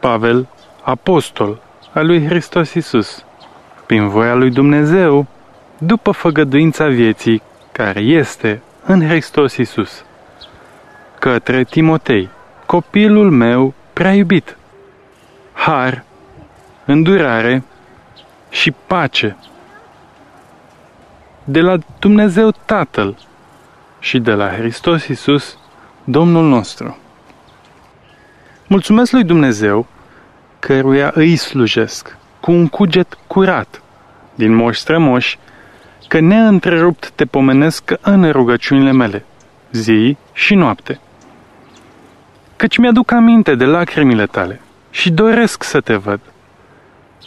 Pavel, apostol al lui Hristos Isus, prin voia lui Dumnezeu, după făgăduința vieții care este în Hristos Isus. Către Timotei, copilul meu prea iubit, har, îndurare și pace de la Dumnezeu Tatăl și de la Hristos Isus, Domnul nostru. Mulțumesc lui Dumnezeu, căruia îi slujesc, cu un cuget curat, din moși strămoși, că neîntrerupt te pomenesc în rugăciunile mele, zi și noapte. Căci mi-aduc aminte de lacrimile tale și doresc să te văd,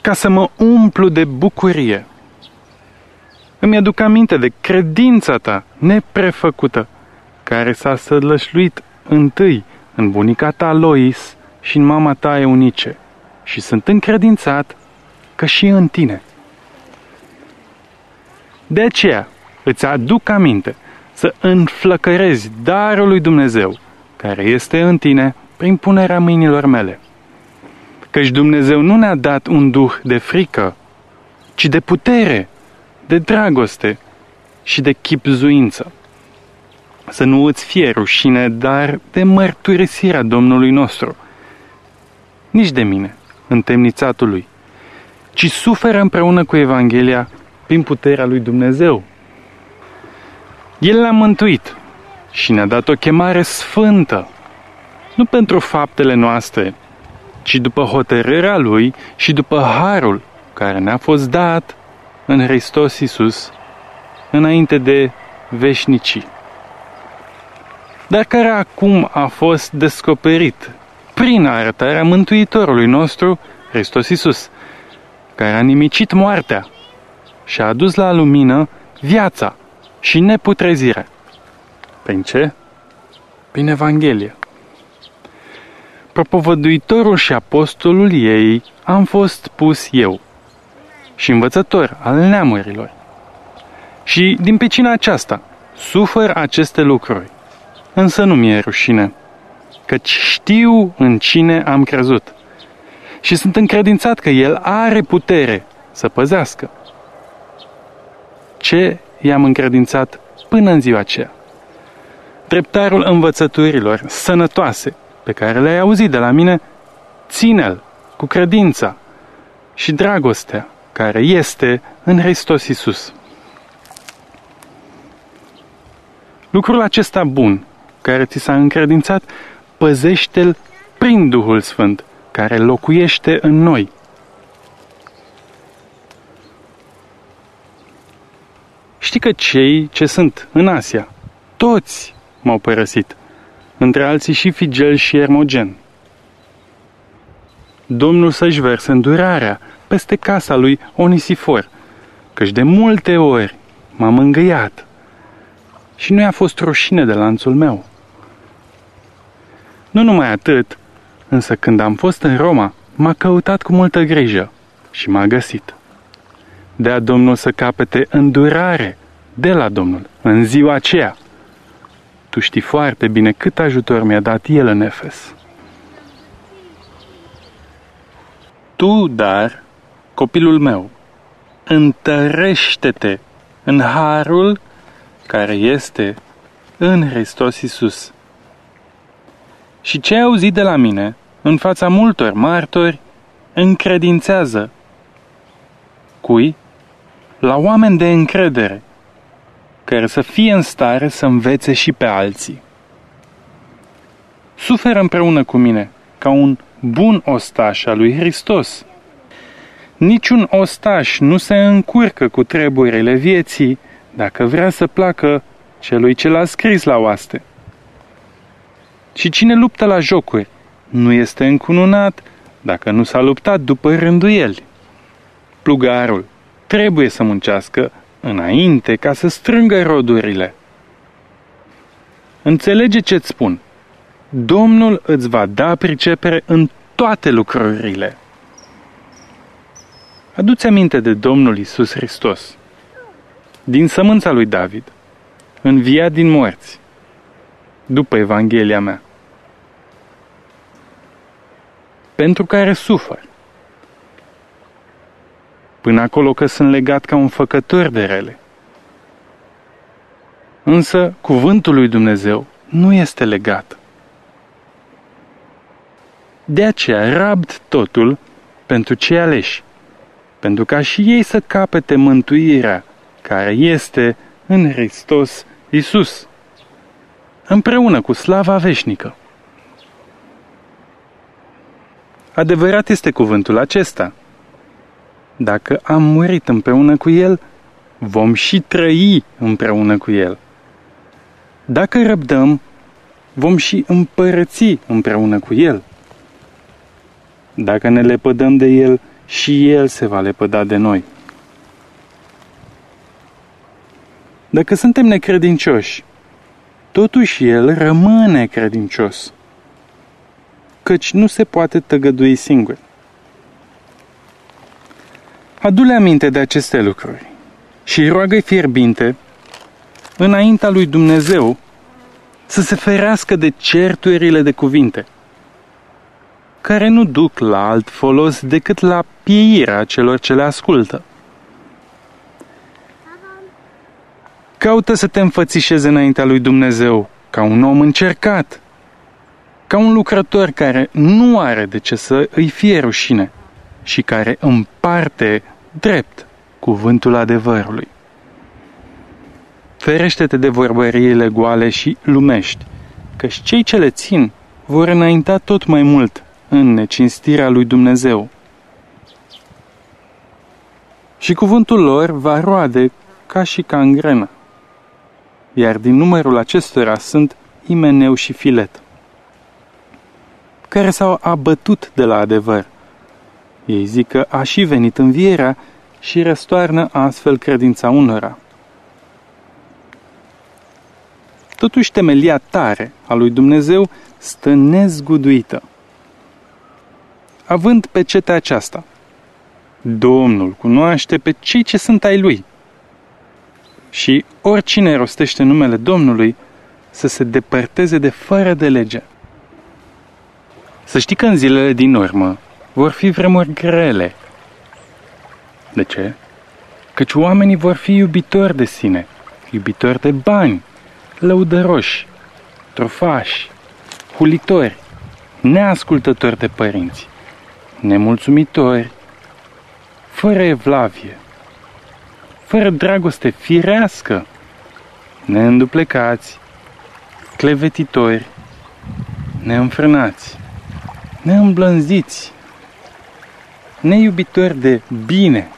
ca să mă umplu de bucurie. Îmi aduc aminte de credința ta neprefăcută, care s-a sălășluit întâi în bunica ta Lois și în mama ta Eunice și sunt încredințat că și în tine. De aceea îți aduc aminte să înflăcărezi darul lui Dumnezeu care este în tine prin punerea mâinilor mele. Căci Dumnezeu nu ne-a dat un duh de frică, ci de putere, de dragoste și de chipzuință. Să nu îți fie rușine, dar de mărturisirea Domnului nostru. Nici de mine, întemnițatul lui, ci suferă împreună cu Evanghelia prin puterea lui Dumnezeu. El l-a mântuit și ne-a dat o chemare sfântă, nu pentru faptele noastre, ci după hotărârea Lui și după harul care ne-a fost dat în Hristos Isus înainte de veșnicii. Dar care acum a fost descoperit prin arătarea Mântuitorului nostru, Hristos Isus, care a nimicit moartea și a adus la lumină viața și neputrezirea. Prin ce? Prin Evanghelie. Propovăduitorul și apostolul ei am fost pus eu și învățător al neamurilor. Și din pecina aceasta sufer aceste lucruri, însă nu mi-e rușine, căci știu în cine am crezut și sunt încredințat că El are putere să păzească. Ce i-am încredințat până în ziua aceea? Dreptarul învățăturilor sănătoase pe care le-ai auzit de la mine, ține-l cu credința și dragostea care este în Hristos Isus. Lucrul acesta bun, care ți s-a încredințat, păzește-l prin Duhul Sfânt, care locuiește în noi. Știi că cei ce sunt în Asia, toți m-au părăsit, între alții și Figel și Ermogen. Domnul să-și verse îndurarea peste casa lui Onisifor, căci de multe ori m-a mângâiat și nu i-a fost rușine de lanțul meu. Nu numai atât, însă când am fost în Roma, m-a căutat cu multă grijă și m-a găsit. Dea Domnul să capete îndurare de la Domnul în ziua aceea. Tu știi foarte bine cât ajutor mi-a dat El în Efes. Tu, dar, copilul meu, întărește-te în harul care este în Hristos Isus. Și ce ai auzit de la mine, în fața multor martori, încredințează. Cui? La oameni de încredere, care să fie în stare să învețe și pe alții. Suferă împreună cu mine, ca un bun ostaș al lui Hristos. Niciun ostaș nu se încurcă cu treburile vieții dacă vrea să placă celui ce l-a scris la oaste. Și cine luptă la jocuri nu este încununat dacă nu s-a luptat după rânduieli. Plugarul trebuie să muncească înainte ca să strângă rodurile. Înțelege ce-ți spun. Domnul îți va da pricepere în toate lucrurile. Aduți aminte de Domnul Isus Hristos, din sămânța lui David, înviat din morți, după Evanghelia mea. Pentru care sufăr. Până acolo că sunt legat ca un făcător de rele. Însă cuvântul lui Dumnezeu nu este legat. De aceea rabd totul pentru cei aleși, pentru ca și ei să capete mântuirea care este în Hristos Isus, împreună cu slava veșnică. Adevărat este cuvântul acesta. Dacă am murit împreună cu El, vom și trăi împreună cu El. Dacă răbdăm, vom și împărăți împreună cu El. Dacă ne lepădăm de El, și El se va lepăda de noi. Dacă suntem necredincioși, totuși El rămâne credincios, căci nu se poate tăgădui singur. Adu-le aminte de aceste lucruri și roagă fierbinte înaintea lui Dumnezeu să se ferească de certurile de cuvinte, care nu duc la alt folos decât la pieirea celor ce le ascultă. Caută să te înfățișezi înaintea lui Dumnezeu ca un om încercat, ca un lucrător care nu are de ce să îi fie rușine și care împarte drept cuvântul adevărului. Ferește-te de vorbăriile goale și lumești, căci cei ce le țin vor înainta tot mai mult în necinstirea lui Dumnezeu. Și cuvântul lor va roade ca și cangrenă, iar din numărul acestora sunt Imeneu și Filet, care s-au abătut de la adevăr. Ei zic că a și venit învierea și răstoarnă astfel credința unora. Totuși temelia tare a lui Dumnezeu stă nezguduită. Având pe cetea aceasta, Domnul cunoaște pe cei ce sunt ai lui. Și oricine rostește numele Domnului să se depărteze de fără de lege. Să știi că în zilele din urmă vor fi vremuri grele. De ce? Căci oamenii vor fi iubitori de sine, iubitori de bani, lăudăroși, trofași, hulitori, neascultători de părinți, nemulțumitori, fără evlavie, fără dragoste firească, neînduplecați, clevetitori, neînfrânați, neîmblânziți, neiubitori de bine,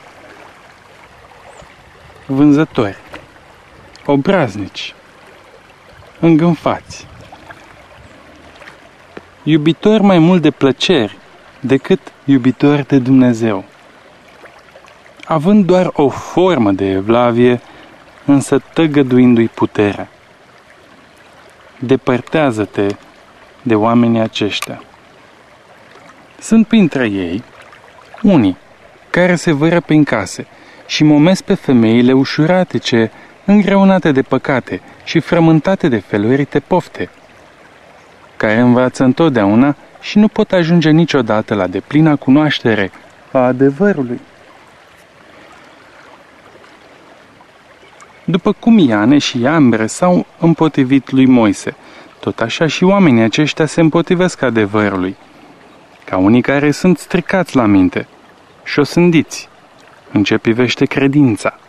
vânzători, obraznici, îngânfați. Iubitor mai mult de plăceri decât iubitor de Dumnezeu. Având doar o formă de evlavie, însă tăgăduindu-i puterea. Depărtează-te de oamenii aceștia. Sunt printre ei unii care se vără prin case și momesc pe femeile ușurate ce, îngreunate de păcate, și frământate de felurite pofte, care învață întotdeauna și nu pot ajunge niciodată la deplina cunoaștere a adevărului. După cum Iane și Iambre s-au împotrivit lui Moise, tot așa și oamenii aceștia se împotrivesc adevărului, ca unii care sunt stricați la minte și o sândiți în ce privește credința.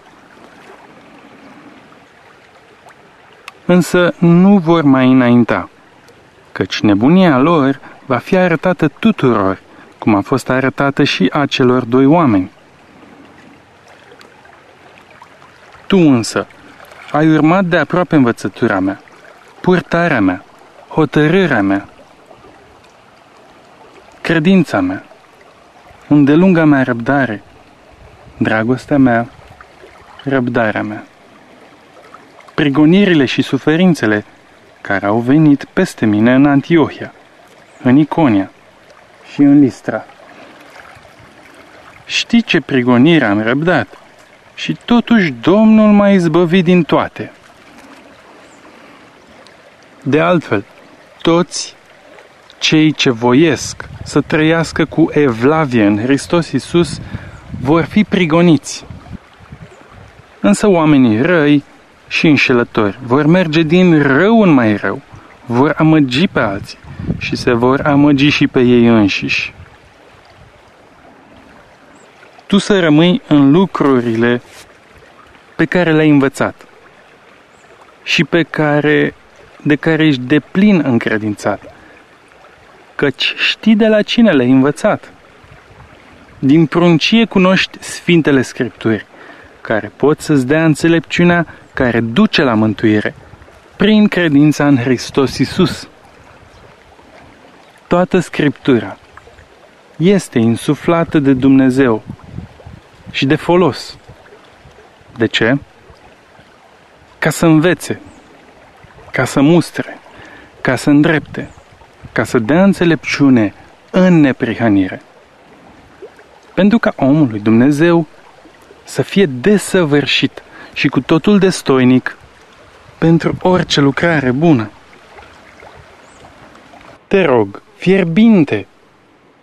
însă nu vor mai înainta, căci nebunia lor va fi arătată tuturor, cum a fost arătată și acelor doi oameni. Tu însă ai urmat de aproape învățătura mea, purtarea mea, hotărârea mea, credința mea, îndelunga mea răbdare, dragostea mea, răbdarea mea pregonirile și suferințele care au venit peste mine în Antiohia, în Iconia și în Listra. Știi ce prigonire am răbdat și totuși Domnul m-a izbăvit din toate. De altfel, toți cei ce voiesc să trăiască cu evlavie în Hristos Iisus vor fi prigoniți. Însă oamenii răi și înșelători vor merge din rău în mai rău, vor amăgi pe alții și se vor amăgi și pe ei înșiși. Tu să rămâi în lucrurile pe care le-ai învățat și pe care, de care ești deplin încredințat, căci știi de la cine le-ai învățat. Din pruncie cunoști Sfintele Scripturi, care pot să-ți dea înțelepciunea care duce la mântuire, prin credința în Hristos Isus. Toată Scriptura este insuflată de Dumnezeu și de folos. De ce? Ca să învețe, ca să mustre, ca să îndrepte, ca să dea înțelepciune în neprihănire. Pentru ca omul lui Dumnezeu să fie desăvârșit și cu totul destoinic pentru orice lucrare bună. Te rog, fierbinte,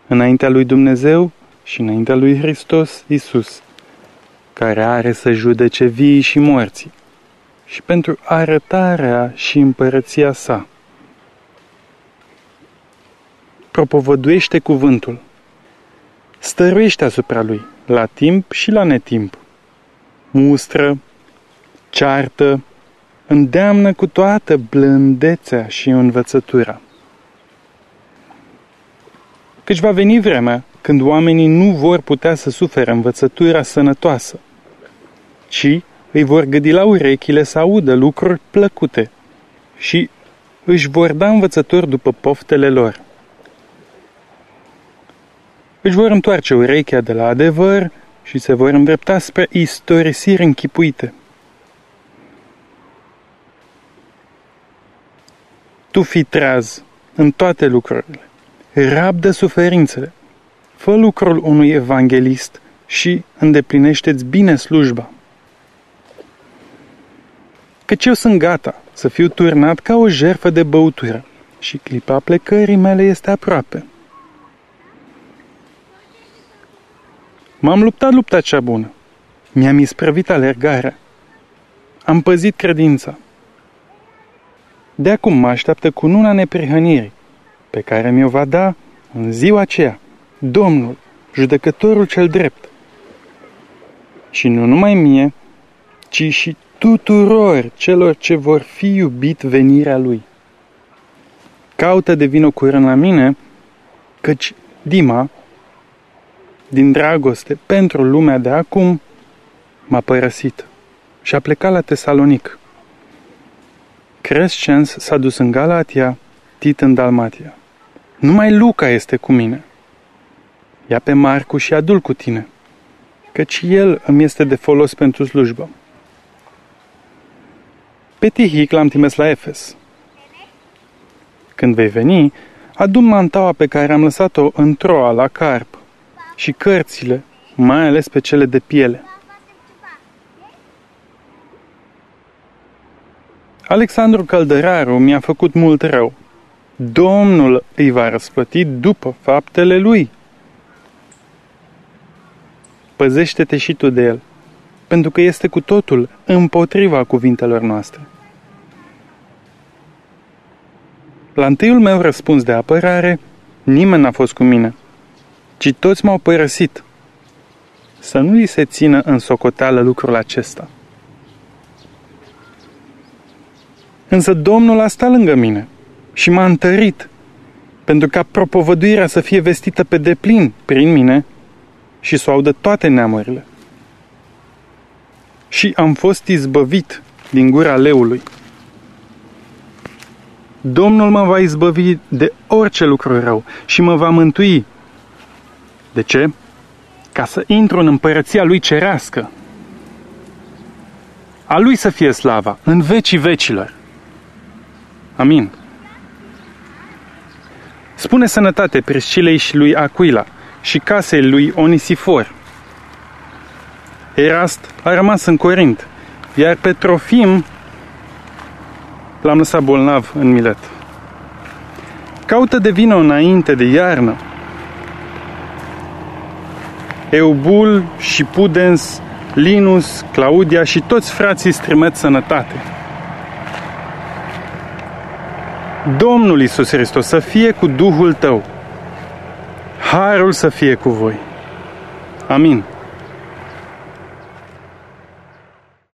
înaintea lui Dumnezeu și înaintea lui Hristos Isus, care are să judece vii și morții, și pentru arătarea și împărăția sa. Propovăduiește cuvântul, stăruiește asupra lui, la timp și la netimp, mustră, ceartă, îndeamnă cu toată blândețea și învățătura. Căci va veni vremea când oamenii nu vor putea să sufere învățătura sănătoasă, ci îi vor gâdi la urechile să audă lucruri plăcute și își vor da învățători după poftele lor. Își vor întoarce urechea de la adevăr și se vor îndrepta spre istorisiri închipuite. Tu fi treaz în toate lucrurile, rabdă suferințele, fă lucrul unui evanghelist și îndeplinește-ți bine slujba. Căci eu sunt gata să fiu turnat ca o jerfă de băutură și clipa plecării mele este aproape. M-am luptat lupta cea bună. Mi-am isprăvit alergarea. Am păzit credința. De acum mă așteaptă cu nuna neprihănirii, pe care mi-o va da în ziua aceea Domnul, judecătorul cel drept. Și nu numai mie, ci și tuturor celor ce vor fi iubit venirea Lui. Caută de vină curând la mine, căci Dima, din dragoste pentru lumea de acum, m-a părăsit și a plecat la Tesalonic. Crescens s-a dus în Galatia, Tit în Dalmatia. Numai Luca este cu mine. Ia pe Marcu și adul cu tine, căci el îmi este de folos pentru slujbă. Pe Tihic l-am trimis la Efes. Când vei veni, adu mantaua pe care am lăsat-o în Troa la Carp și cărțile, mai ales pe cele de piele. Alexandru Căldăraru mi-a făcut mult rău. Domnul îi va răsplăti după faptele lui. Păzește-te și tu de el, pentru că este cu totul împotriva cuvintelor noastre. La întâiul meu răspuns de apărare, nimeni n-a fost cu mine, ci toți m-au părăsit. Să nu li se țină în socoteală lucrul acesta. Însă Domnul a stat lângă mine și m-a întărit, pentru ca propovăduirea să fie vestită pe deplin prin mine și să o audă toate neamurile. Și am fost izbăvit din gura leului. Domnul mă va izbăvi de orice lucru rău și mă va mântui. De ce? Ca să intru în împărăția lui cerească. A lui să fie slava în vecii vecilor. Amin. Spune sănătate Priscilei și lui Aquila și casei lui Onisifor. Erast a rămas în Corint, iar pe Trofim l-am lăsat bolnav în Milet. Caută de vină înainte de iarnă. Eubul și Pudens, Linus, Claudia și toți frații strimet sănătate. Domnul Iisus Hristos să fie cu Duhul tău. Harul să fie cu voi. Amin.